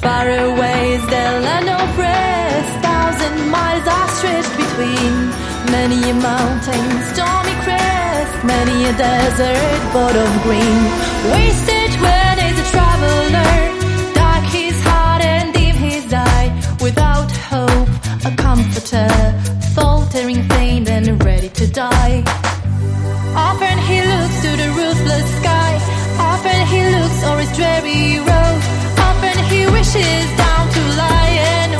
Far away is the land of rest. Thousand miles are stretched between many a mountain, stormy crest, many a desert, board of green. Wasted when is a traveler, dark his heart and dim his eye, without hope, a comforter, faltering, faint and ready to die. Often he looks to the ruthless sky. Often he looks o'er his dreary down to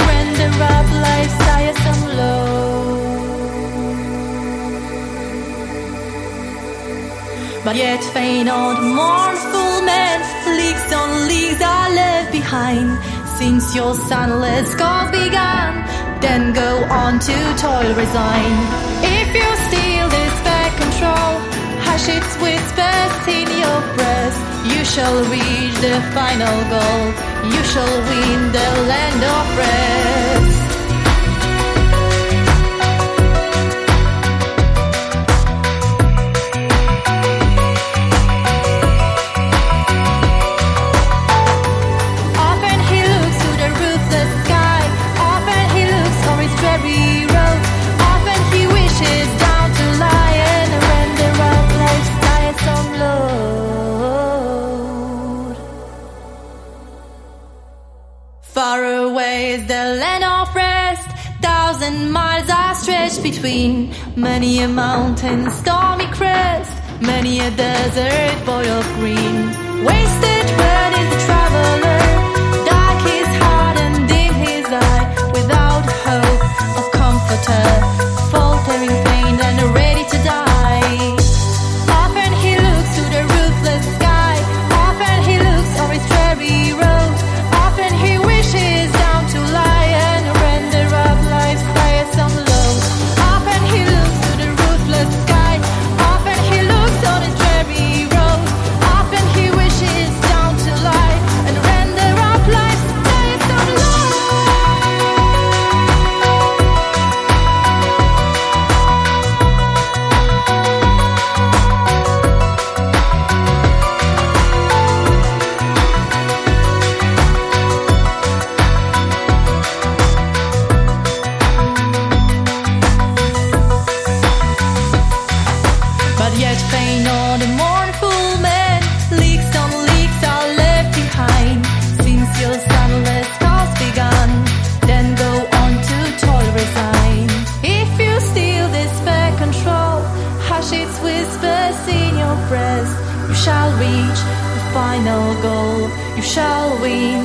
render up life's tiresome. But yet faint old mournful men, leagues on leagues are left behind. Since your sunless cause began, then go on to toil resign. If you shall reach the final goal. You shall win the land of rest. Is the land of rest. Thousand miles are stretched between many a mountain, stormy crest, many a desert, of green. Wasted is the traveler, Hush whispers in your breast You shall reach the final goal. You shall win